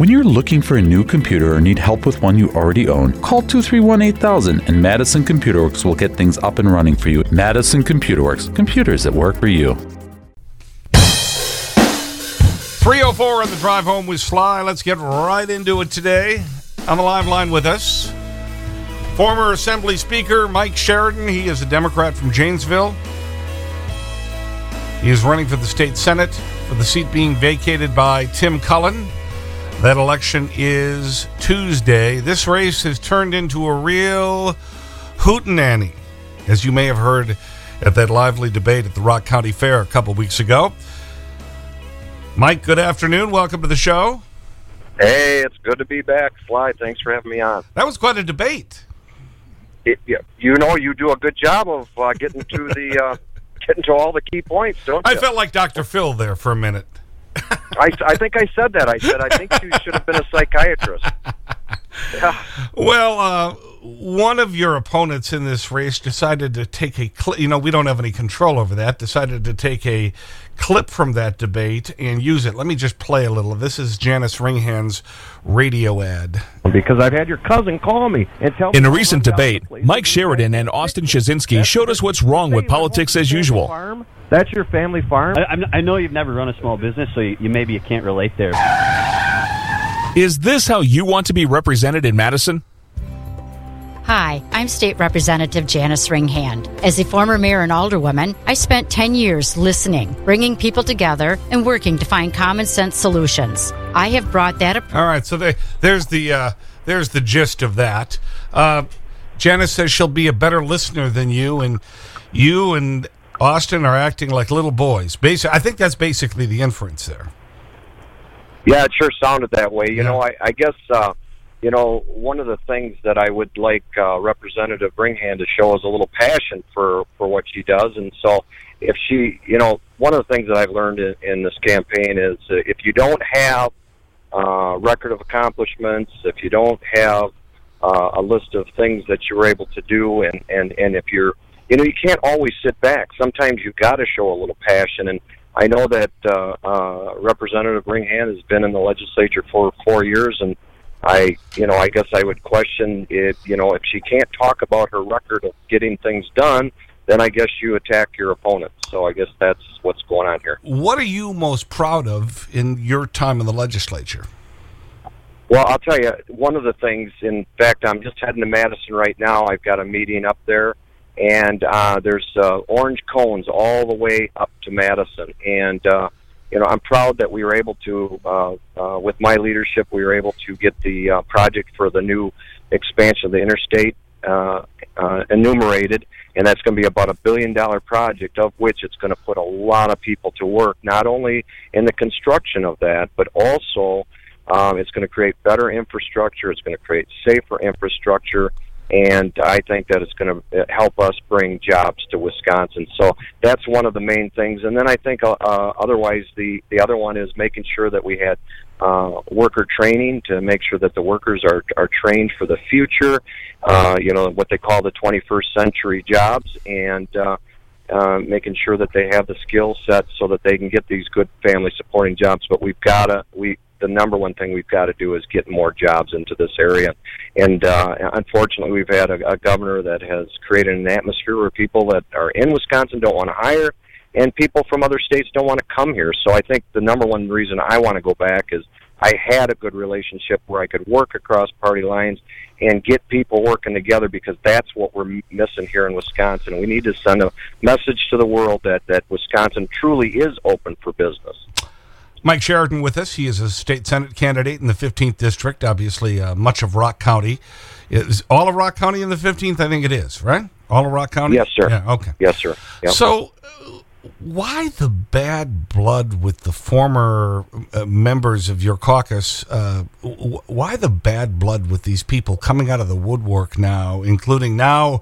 When you're looking for a new computer or need help with one you already own, call 231 8000 and Madison Computer Works will get things up and running for you. Madison Computer Works, computers that work for you. 304 on the drive home with Sly. Let's get right into it today. On the live line with us, former Assembly Speaker Mike Sheridan. He is a Democrat from Janesville. He is running for the state Senate for the seat being vacated by Tim Cullen. That election is Tuesday. This race has turned into a real hootenanny, as you may have heard at that lively debate at the Rock County Fair a couple weeks ago. Mike, good afternoon. Welcome to the show. Hey, it's good to be back, Sly. Thanks for having me on. That was quite a debate. It, you know, you do a good job of uh, getting to the uh, getting to all the key points, don't you? I felt like Dr. Phil there for a minute. I, I think I said that. I said I think you should have been a psychiatrist. Yeah. Well, uh, one of your opponents in this race decided to take a clip. You know, we don't have any control over that. Decided to take a clip from that debate and use it. Let me just play a little. This is Janis Ringhand's radio ad. Because I've had your cousin call me and tell In a recent debate, Mike Sheridan and Austin Shazinski showed us what's wrong with politics as usual. That's your family farm? I, I know you've never run a small business, so you, you maybe you can't relate there. Is this how you want to be represented in Madison? Hi, I'm State Representative Janis Ringhand. As a former mayor and alderwoman, I spent 10 years listening, bringing people together, and working to find common sense solutions. I have brought that up. All right, so they, there's, the, uh, there's the gist of that. Uh, Janis says she'll be a better listener than you, and you and Austin are acting like little boys. Basi I think that's basically the inference there. Yeah, it sure sounded that way. You know, I, I guess, uh, you know, one of the things that I would like uh, Representative Ringhand to show is a little passion for, for what she does. And so if she, you know, one of the things that I've learned in, in this campaign is uh, if you don't have uh, record of accomplishments, if you don't have uh, a list of things that you were able to do, and, and, and if you're, you know, you can't always sit back. Sometimes you've got to show a little passion. And I know that uh, uh, Representative Ringhand has been in the legislature for four years, and I, you know, I guess I would question if, you know, if she can't talk about her record of getting things done, then I guess you attack your opponent. So I guess that's what's going on here. What are you most proud of in your time in the legislature? Well, I'll tell you, one of the things, in fact, I'm just heading to Madison right now. I've got a meeting up there, and uh, there's uh, orange cones all the way up to Madison. And, uh, you know, I'm proud that we were able to, uh, uh, with my leadership, we were able to get the uh, project for the new expansion of the interstate uh, uh, enumerated, and that's going to be about a billion dollar project, of which it's going to put a lot of people to work, not only in the construction of that, but also um, it's going to create better infrastructure, it's going to create safer infrastructure, and I think that it's going to help us bring jobs to Wisconsin. So that's one of the main things. And then I think uh, uh, otherwise, the the other one is making sure that we had uh, worker training to make sure that the workers are are trained for the future. Uh, you know what they call the 21st century jobs, and uh, uh, making sure that they have the skill set so that they can get these good family supporting jobs. But we've got to we the number one thing we've got to do is get more jobs into this area. And uh, unfortunately, we've had a, a governor that has created an atmosphere where people that are in Wisconsin don't want to hire, and people from other states don't want to come here. So I think the number one reason I want to go back is I had a good relationship where I could work across party lines and get people working together because that's what we're missing here in Wisconsin. We need to send a message to the world that, that Wisconsin truly is open for business. Mike Sheridan with us. He is a state senate candidate in the 15th district, obviously uh, much of Rock County. Is all of Rock County in the 15th? I think it is, right? All of Rock County? Yes, sir. Yeah, okay. Yes, sir. Yep. So, uh, why the bad blood with the former uh, members of your caucus? Uh, why the bad blood with these people coming out of the woodwork now, including now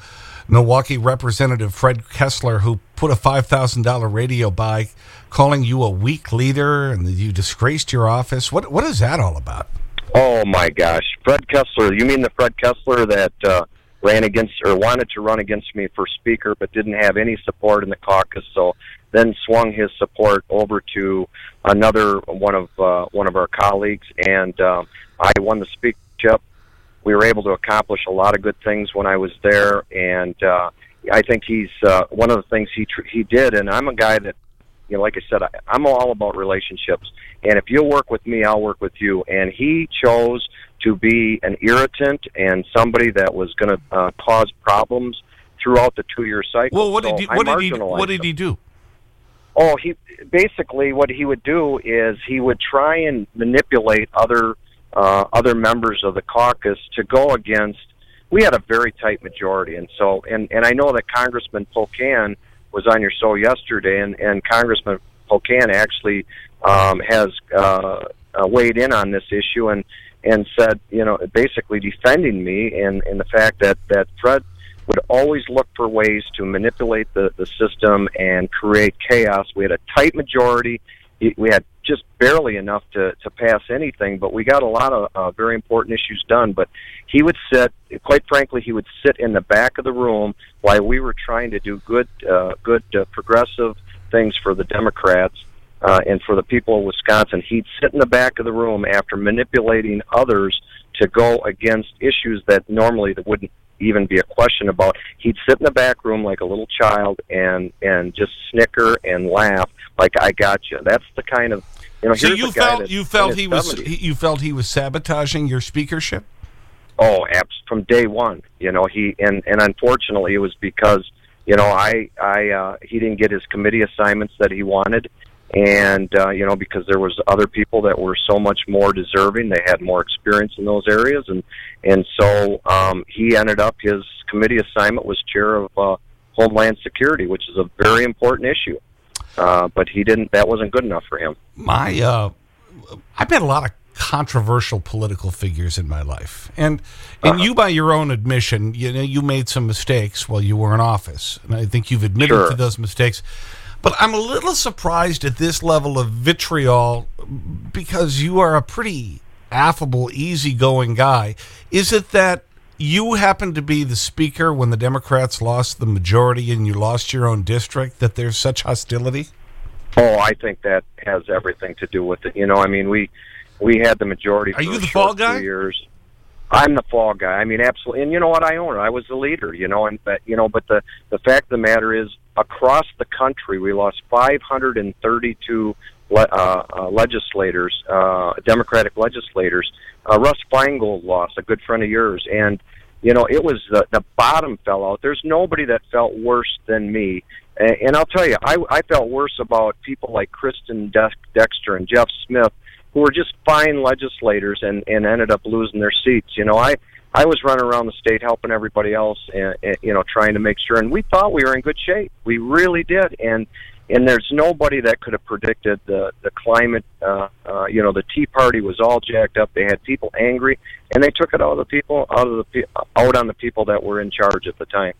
Milwaukee Representative Fred Kessler, who put a $5,000 radio by calling you a weak leader and you disgraced your office. What, what is that all about? Oh, my gosh. Fred Kessler. You mean the Fred Kessler that uh, ran against or wanted to run against me for speaker but didn't have any support in the caucus? So then swung his support over to another one of uh, one of our colleagues, and uh, I won the speakership. We were able to accomplish a lot of good things when I was there, and uh, I think he's uh, one of the things he tr- he did. And I'm a guy that, you know, like I said, I, I'm all about relationships. And if you'll work with me, I'll work with you. And he chose to be an irritant and somebody that was going to uh, cause problems throughout the two-year cycle. Well, what did So he, what did he, what did he do? Oh, he basically what he would do is he would try and manipulate other uh, other members of the caucus to go against. We had a very tight majority, and so and and I know that Congressman Pocan was on your show yesterday, and and Congressman Pocan actually um, has uh, uh, weighed in on this issue and and said, you know, basically defending me and and the fact that that Fred would always look for ways to manipulate the, the system and create chaos. We had a tight majority. We had just barely enough to, to pass anything, but we got a lot of uh, very important issues done. But he would sit, quite frankly, he would sit in the back of the room while we were trying to do good, uh, good uh, progressive things for the Democrats uh, and for the people of Wisconsin. He'd sit in the back of the room after manipulating others to go against issues that normally that wouldn't even be a question about. He'd sit in the back room like a little child and and just snicker and laugh like I got you. That's the kind of you know. So you felt you felt he was 70s. he, you felt he was sabotaging your speakership. Oh, abs- from day one. You know, he and and unfortunately, it was because you know I I uh, he didn't get his committee assignments that he wanted, and uh, you know because there was other people that were so much more deserving. They had more experience in those areas, and and so um, he ended up his committee assignment was chair of uh, Homeland Security, which is a very important issue. Uh, but he didn't. That wasn't good enough for him. My, uh, I've met a lot of controversial political figures in my life. And, and you, by your own admission, you know, you made some mistakes while you were in office. And I think you've admitted Sure. to those mistakes. But I'm a little surprised at this level of vitriol because you are a pretty affable, easygoing guy. Is it that you happened to be the speaker when the Democrats lost the majority and you lost your own district, that there's such hostility? Oh, I think that has everything to do with it. You know, I mean, we we had the majority. Are for you the fall guy? Years. I'm the fall guy. I mean, absolutely. And you know what? I own it. I was the leader. You know, and but you know, but the the fact of the matter is, across the country, we lost 532 le- uh, uh, legislators, uh, Democratic legislators. Uh, Russ Feingold lost, a good friend of yours, and you know, it was the, the bottom fell out. There's nobody that felt worse than me. And, and I'll tell you, I, I felt worse about people like Kristen Dex- Dexter and Jeff Smith, who were just fine legislators and, and ended up losing their seats. You know, I, I was running around the state helping everybody else, and, and you know, trying to make sure. And we thought we were in good shape. We really did. And and there's nobody that could have predicted the the climate. Uh, uh, you know, the Tea Party was all jacked up. They had people angry, and they took it out of the people, out of the out on the people that were in charge at the time.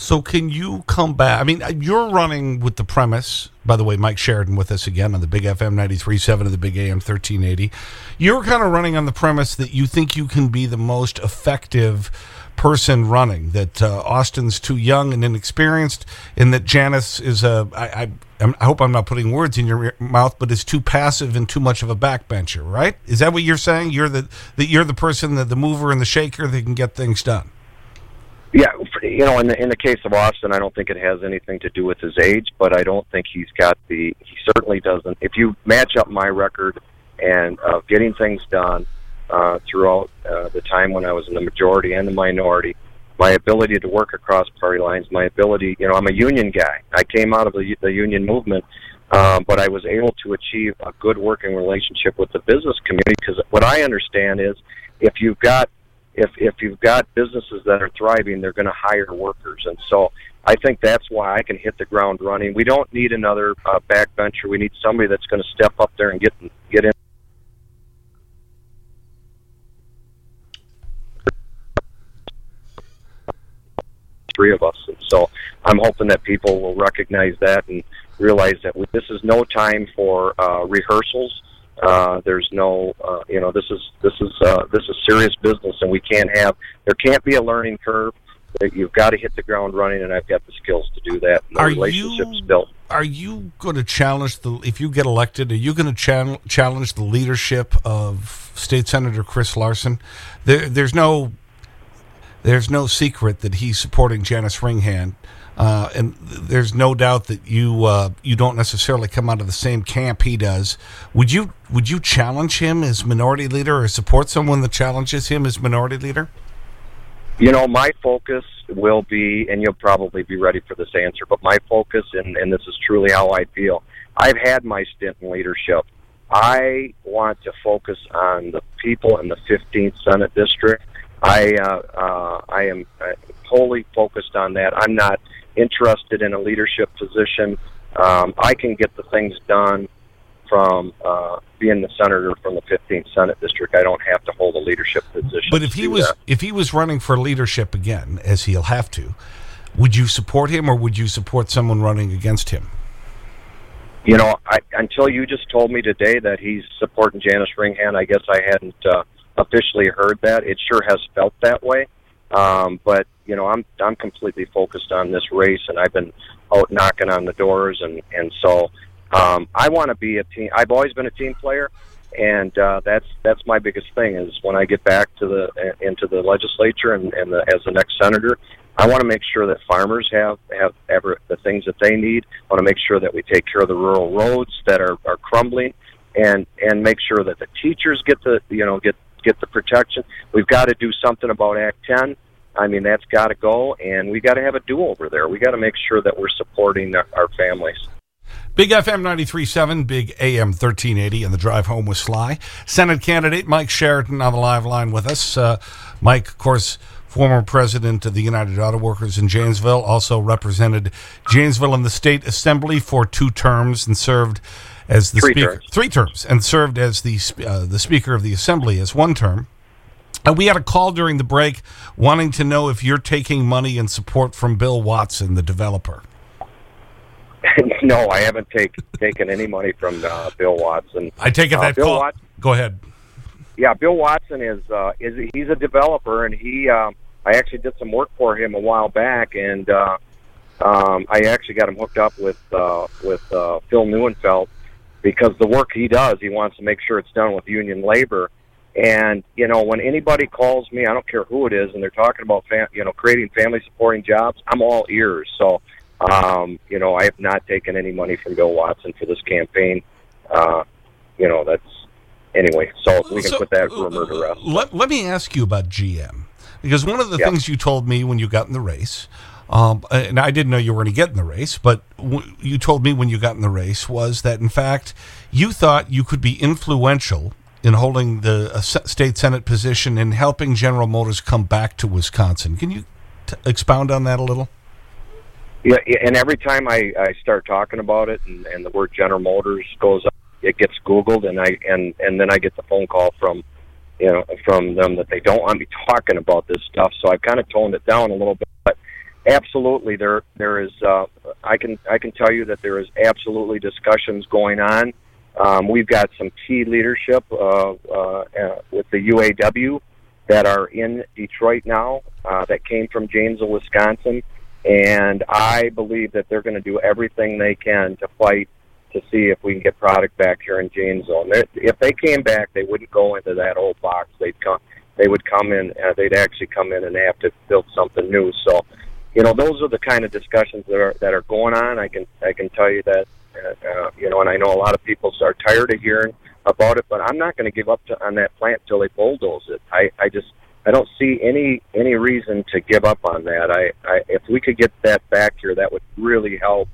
So can you come back? I mean, you're running with the premise, by the way, Mike Sheridan with us again on the Big FM 93.7 of the Big AM 1380. You're kind of running on the premise that you think you can be the most effective person running, that uh, Austin's too young and inexperienced, and that Janis is a, I, I, I hope I'm not putting words in your mouth, but is too passive and too much of a backbencher, right? Is that what you're saying? You're the, that you're the person, that the mover and the shaker that can get things done? Yeah, you know, in the in the case of Austin, I don't think it has anything to do with his age, but I don't think he's got the. He certainly doesn't. If you match up my record and uh, getting things done uh, throughout uh, the time when I was in the majority and the minority, my ability to work across party lines, my ability, you know, I'm a union guy. I came out of the, the union movement, um, but I was able to achieve a good working relationship with the business community because what I understand is if you've got if if you've got businesses that are thriving, they're going to hire workers, and so I think that's why I can hit the ground running. We don't need another uh, backbencher. We need somebody that's going to step up there and get get in. Three of us, and so I'm hoping that people will recognize that and realize that this is no time for uh, rehearsals. Uh, there's no, uh, you know, this is this is uh, this is serious business, and we can't have there can't be a learning curve. you've got to hit the ground running, and I've got the skills to do that. And the Are relationships you- built. Are you going to challenge the, if you get elected, are you going to chal challenge the leadership of State Senator Chris Larson? There, there's no, there's no secret that he's supporting Janis Ringhand. Uh, and there's no doubt that you, uh, you don't necessarily come out of the same camp he does. Would you, would you challenge him as minority leader or support someone that challenges him as minority leader? You know, my focus will be, and you'll probably be ready for this answer, but my focus, and, and this is truly how I feel, I've had my stint in leadership. I want to focus on the people in the 15th Senate District. I, uh, uh, I am uh, wholly focused on that. I'm not interested in a leadership position. Um, I can get the things done from uh, being the senator from the 15th Senate District. I don't have to hold a leadership position. But if he was that. if he was running for leadership again, as he'll have to, would you support him or would you support someone running against him? You know, I, until you just told me today that he's supporting Janis Ringhan, I guess I hadn't uh, officially heard that. It sure has felt that way. Um, but you know, I'm I'm completely focused on this race, and I've been out knocking on the doors, and and so um, I want to be a team. I've always been a team player, and uh, that's that's my biggest thing. Is when I get back to the into the legislature and, and the, as the next senator, I want to make sure that farmers have have ever the things that they need. I want to make sure that we take care of the rural roads that are, are crumbling, and and make sure that the teachers get the you know get get the protection. We've got to do something about Act 10. I mean, that's got to go, and we've got to have a do over there. We got to make sure that we're supporting our, families. Big FM 93.7, Big AM 1380, and the drive home with Sly. Senate candidate Mike Sheridan on the live line with us. Uh, Mike, of course, former president of the United Auto Workers in Janesville, also represented Janesville in the State Assembly for two terms and served as the Three speaker. terms. Three terms, and served as the, uh, the Speaker of the Assembly as one term. And we had a call during the break wanting to know if you're taking money and support from Bill Watson, the developer. no, I haven't take, taken any money from uh, Bill Watson. I take it Uh, that Bill call. Go ahead. yeah, Bill Watson is uh, is he's a developer, and he um, I actually did some work for him a while back, and uh, um, I actually got him hooked up with uh, with uh, Phil Neuenfeldt because the work he does, he wants to make sure it's done with union labor. And you know, when anybody calls me, I don't care who it is, and they're talking about fam- you know creating family supporting jobs, I'm all ears. So, um, you know, I have not taken any money from Bill Watson for this campaign. Uh, you know, that's anyway. So we can So, put that rumor to rest. Let, let me ask you about GM. Because one of the Yeah. things you told me when you got in the race, um, and I didn't know you were going to get in the race, but you told me when you got in the race was that, in fact, you thought you could be influential in holding the uh, state Senate position and helping General Motors come back to Wisconsin. Can you expound on that a little? Yeah, yeah, and every time I, I start talking about it, and, and the word General Motors goes up, it gets Googled, and I and and then I get the phone call from, you know, from them that they don't want me talking about this stuff. So I've kind of toned it down a little bit, but absolutely there there is. Uh, I can I can tell you that there is absolutely discussions going on. Um, we've got some key leadership uh, uh, uh, with the UAW that are in Detroit now uh, that came from Janesville, Wisconsin and I believe that they're going to do everything they can to fight to see if we can get product back here in Janesville. And if they came back, they wouldn't go into that old box. They'd come, they would come in. Uh, they'd actually come in and have to build something new. So, you know, those are the kind of discussions that are that are going on. I can I can tell you that, uh, uh, you know, and I know a lot of people are tired of hearing about it, but I'm not going to give up to, on that plant till they bulldoze it. I I just I don't see any any reason to give up on that. I, I if we could get that back here, that would really help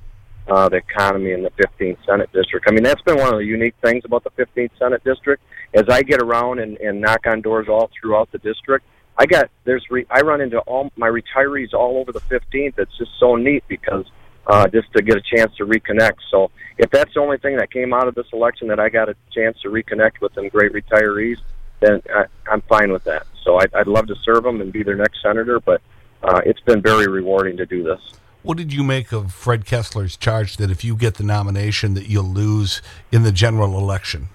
uh, the economy in the 15th Senate district. I mean, that's been one of the unique things about the 15th Senate district. As I get around and, and knock on doors all throughout the district, I got there's re, I run into all my retirees all over the 15th. It's just so neat because uh, just to get a chance to reconnect. So if that's the only thing that came out of this election that I got a chance to reconnect with them great retirees, then I, I'm fine with that. So I'd, I'd love to serve them and be their next senator, but uh, it's been very rewarding to do this. What did you make of Fred Kessler's charge that if you get the nomination that you'll lose in the general election?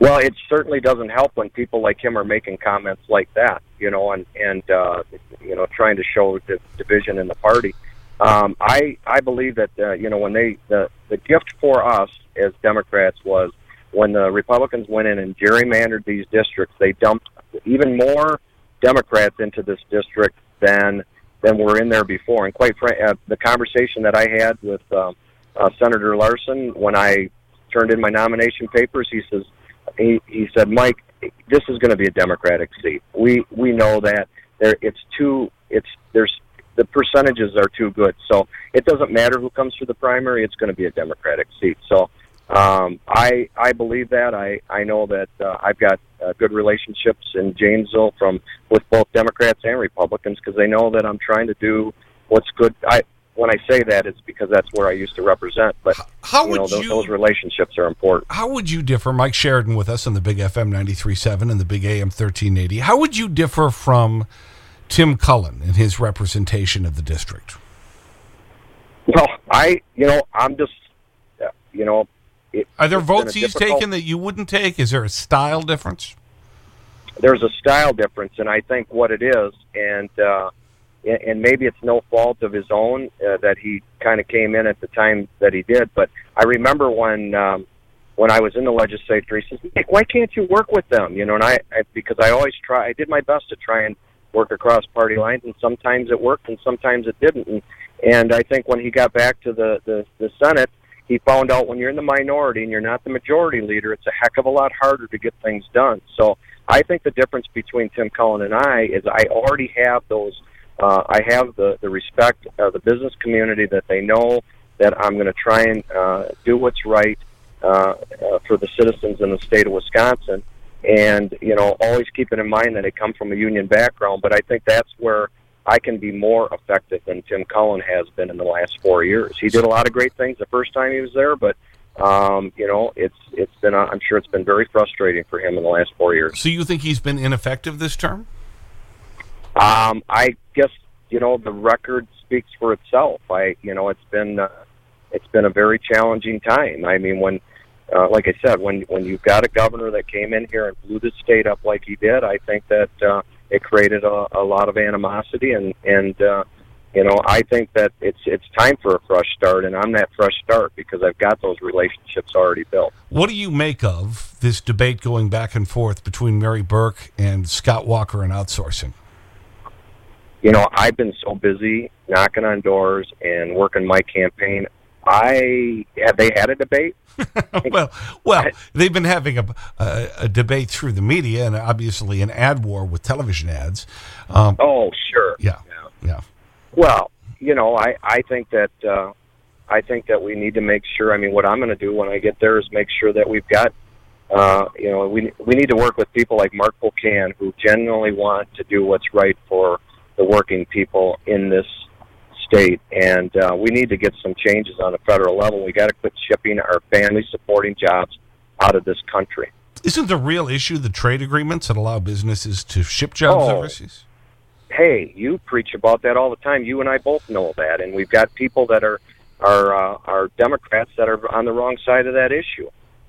Well, it certainly doesn't help when people like him are making comments like that, you know, and and uh, you know trying to show the division in the party. Um, I I believe that uh, you know when they the the gift for us as Democrats was when the Republicans went in and gerrymandered these districts, they dumped even more Democrats into this district than than were in there before. And quite frankly, uh, the conversation that I had with um, uh, Senator Larson when I turned in my nomination papers, he says he, he said, Mike, this is going to be a Democratic seat. We we know that there it's too it's there's the percentages are too good. So it doesn't matter who comes through the primary; it's going to be a Democratic seat. So um, I I believe that. I I know that uh, I've got uh, good relationships in Janesville from with both Democrats and Republicans because they know that I'm trying to do what's good. I when I say that, it's because that's where I used to represent. But how you know, those, you, those relationships are important. How would you differ? Mike Sheridan with us on the Big FM 93.7 and the Big AM 1380. How would you differ from Tim Cullen in his representation of the district? Well, I, you know, I'm just, you know. It, Are there it's been a votes he's taken that you wouldn't take? Is there a style difference? there's a style difference, and I think what it is, and uh, and maybe it's no fault of his own uh, that he kind of came in at the time that he did. But I remember when um, when I was in the legislature, he says, "Nick, why can't you work with them?" You know, and I, I because I always try, I did my best to try and work across party lines, and sometimes it worked, and sometimes it didn't. And, and I think when he got back to the, the the Senate, he found out when you're in the minority and you're not the majority leader, it's a heck of a lot harder to get things done. So I think the difference between Tim Cullen and I is I already have those. Uh, I have the the respect of the business community that they know that I'm going to try and uh, do what's right uh, uh, for the citizens in the state of Wisconsin, and you know always keeping in mind that I come from a union background. But I think that's where I can be more effective than Tim Cullen has been in the last four years. He did a lot of great things the first time he was there, but um, you know, it's it's been I'm sure it's been very frustrating for him in the last four years. So you think he's been ineffective this term? Um, I guess you know the record speaks for itself. I you know it's been uh, it's been a very challenging time. I mean when. Uh, like I said, when when you've got a governor that came in here and blew the state up like he did, I think that uh, it created a, a lot of animosity, and and uh, you know I think that it's it's time for a fresh start, and I'm that fresh start because I've got those relationships already built. What do you make of this debate going back and forth between Mary Burke and Scott Walker and outsourcing? You know, I've been so busy knocking on doors and working my campaign. I have they had a debate? well, well, they've been having a, a, a debate through the media and obviously an ad war with television ads. Um, Oh, sure. yeah, yeah. Well, you know, I I think that uh, I think that we need to make sure. I mean, what I'm going to do when I get there is make sure that we've got. Uh, you know, we we need to work with people like Mark Pocan who genuinely want to do what's right for the working people in this state, and uh, we need to get some changes on a federal level. We got to quit shipping our family supporting jobs out of this country. Isn't the real issue the trade agreements that allow businesses to ship jobs Oh. overseas? hey, you preach about that all the time. You and I both know that, and we've got people that are are uh, are Democrats that are on the wrong side of that issue.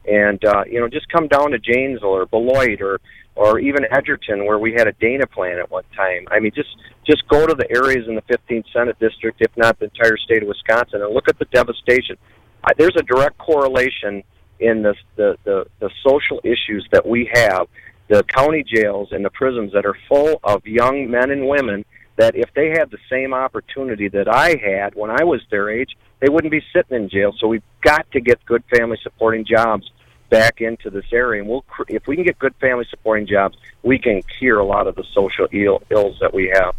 And uh, you know, just come down to Janesville or Beloit or or even Edgerton, where we had a Dana plant at one time. I mean, just just go to the areas in the 15th Senate district, if not the entire state of Wisconsin, and look at the devastation. I, there's a direct correlation in the, the the the social issues that we have the county jails and the prisons that are full of young men and women that if they had the same opportunity that I had when I was their age, they wouldn't be sitting in jail. So we've got to get good family supporting jobs back into this area, and we'll if we can get good family supporting jobs, we can cure a lot of the social Ill, ills that we have.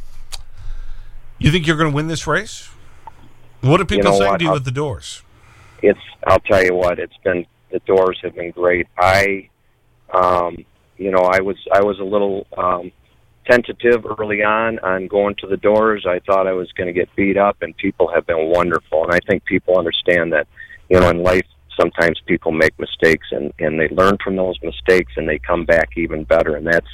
You think you're going to win this race? What are people know saying what? to you I'll- at the doors? it's I'll tell you what, it's been the doors have been great. I um you know, I was I was a little um tentative early on on going to the doors. I thought I was going to get beat up and people have been wonderful and I think people understand that you know in life sometimes people make mistakes and and they learn from those mistakes and they come back even better and that's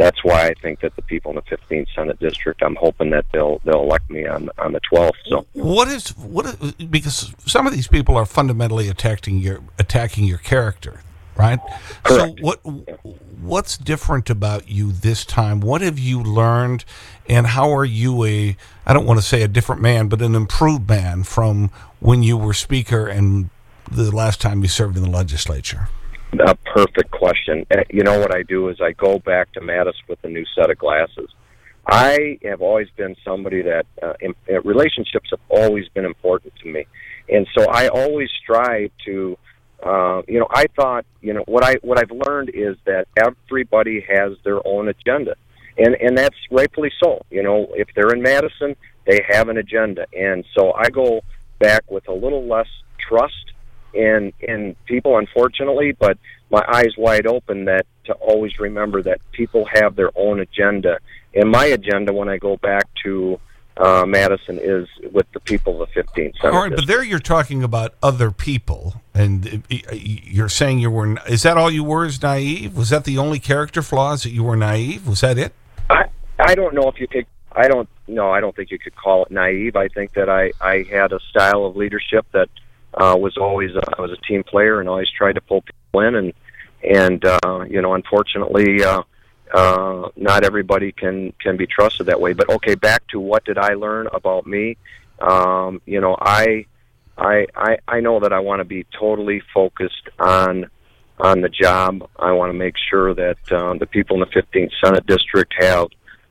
that's why I think that the people in the 15th Senate district, I'm hoping that they'll they'll elect me on on the 12th. So What is what? Is, because some of these people are fundamentally attacking your attacking your character. right? Correct. So what, what's different about you this time? What have you learned and how are you a, I don't want to say a different man, but an improved man from when you were speaker and the last time you served in the legislature? A perfect question. You know what I do is I go back to Mattis with a new set of glasses. I have always been somebody that uh, in, uh, relationships have always been important to me, and so I always strive to. Uh, you know, I thought, you know, what I what I've learned is that everybody has their own agenda, and and that's rightfully so. You know, if they're in Madison, they have an agenda, and so I go back with a little less trust in in people, unfortunately, but my eyes wide open that to always remember that people have their own agenda, and my agenda when I go back to uh, Madison is with the people of the 15th Senate. All right, but there you're talking about other people, and uh, you're saying you were, is that all you were is naive? Was that the only character flaws that you were naive? Was that it? I, I don't know if you could, I don't, no, I don't think you could call it naive. I think that I, I had a style of leadership that uh, was always, uh, I was a team player and always tried to pull people in and, and, uh, you know, unfortunately, uh, uh, not everybody can can be trusted that way. But okay, back to what did I learn about me? Um, you know, I I I, I know that I want to be totally focused on on the job. I want to make sure that um, the people in the 15th Senate district have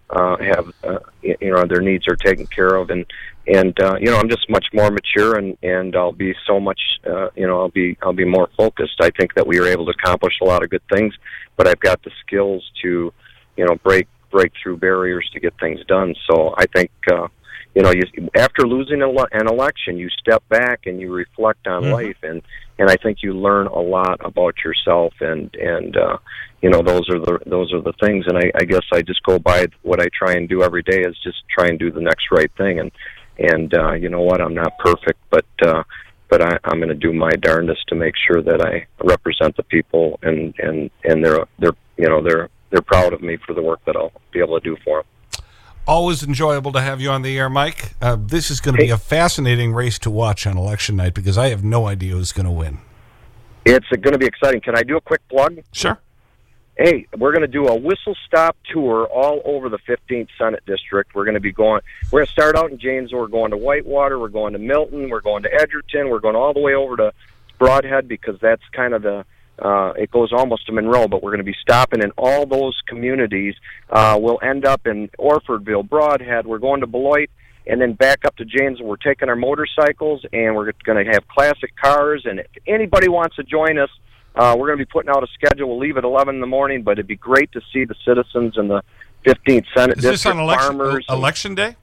uh, have uh, you know their needs are taken care of and and uh, you know I'm just much more mature and and I'll be so much uh, you know I'll be I'll be more focused. I think that we were able to accomplish a lot of good things, but I've got the skills to you know break break through barriers to get things done. So I think uh, you know you, after losing a, an election, you step back and you reflect on Mhm. life and and I think you learn a lot about yourself and and uh, you know those are the those are the things and I, I guess I just go by what I try and do every day is just try and do the next right thing and and uh, you know what I'm not perfect but uh, but I, I'm going to do my darndest to make sure that I represent the people and and and they're they're you know they're they're proud of me for the work that I'll be able to do for them. Always enjoyable to have you on the air, Mike. Uh, this is going to be a fascinating race to watch on election night because I have no idea who's going to win. It's going to be exciting. Can I do a quick plug? Sure. hey, we're going to do a whistle stop tour all over the 15th Senate District. We're going to be going, we're going to start out in Janesville. We're going to Whitewater. We're going to Milton. We're going to Edgerton. We're going all the way over to Brodhead because that's kind of the, uh, it goes almost to Monroe, but we're going to be stopping in all those communities. Uh, we'll end up in Orfordville, Brodhead. We're going to Beloit and then back up to Janesville. We're taking our motorcycles and we're going to have classic cars. And if anybody wants to join us, uh, we're going to be putting out a schedule. We'll leave at 11 in the morning, but it'd be great to see the citizens in the 15th Senate Is this District, on election, farmers. election day?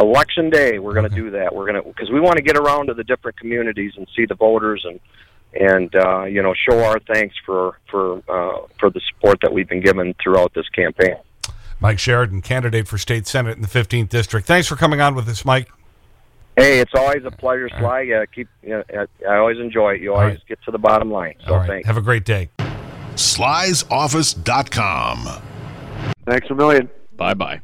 election day we're going to do that we're going to because we want to get around to the different communities and see the voters and and uh, you know show our thanks for for uh, for the support that we've been given throughout this campaign Mike Sheridan, candidate for state senate in the 15th district. Thanks for coming on with us, Mike. hey it's always a pleasure sly uh, keep you know, I- I always enjoy it you always right. get to the bottom line so All right. thanks Have a great day. slysoffice.com. Thanks a million. Bye bye.